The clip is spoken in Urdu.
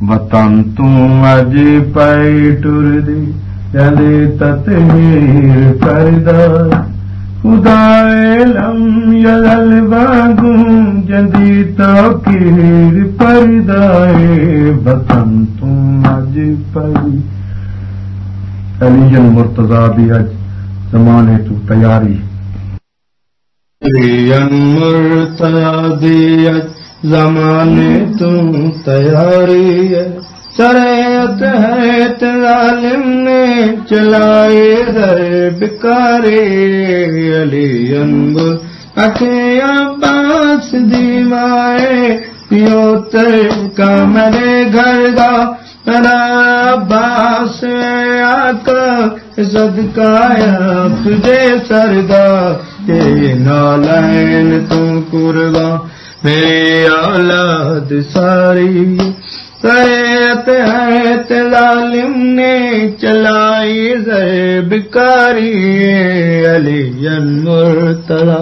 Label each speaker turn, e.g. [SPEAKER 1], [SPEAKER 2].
[SPEAKER 1] وطن تج پی ٹر دی جلے تطہیر پیدا خدا لم یل باگوں جدی توقیر پردائے وطن تم اج پی علی جن مرتضا بھی اج زمانے تو تیاری
[SPEAKER 2] مرتضا اج زمانے تم تیاری ہے۔ شریعت ہے ظالم نے چلائے در بکارے علی انبر اکھے عباس دیوائے۔ پیو تر کا میرے گھر گا۔ میرا عباس آقا صدقایا تجھے سردا یہ نالین تم قربا میری اولاد ساری سیت ہے ظالم نے چلائی زر بکاری علی مرتلا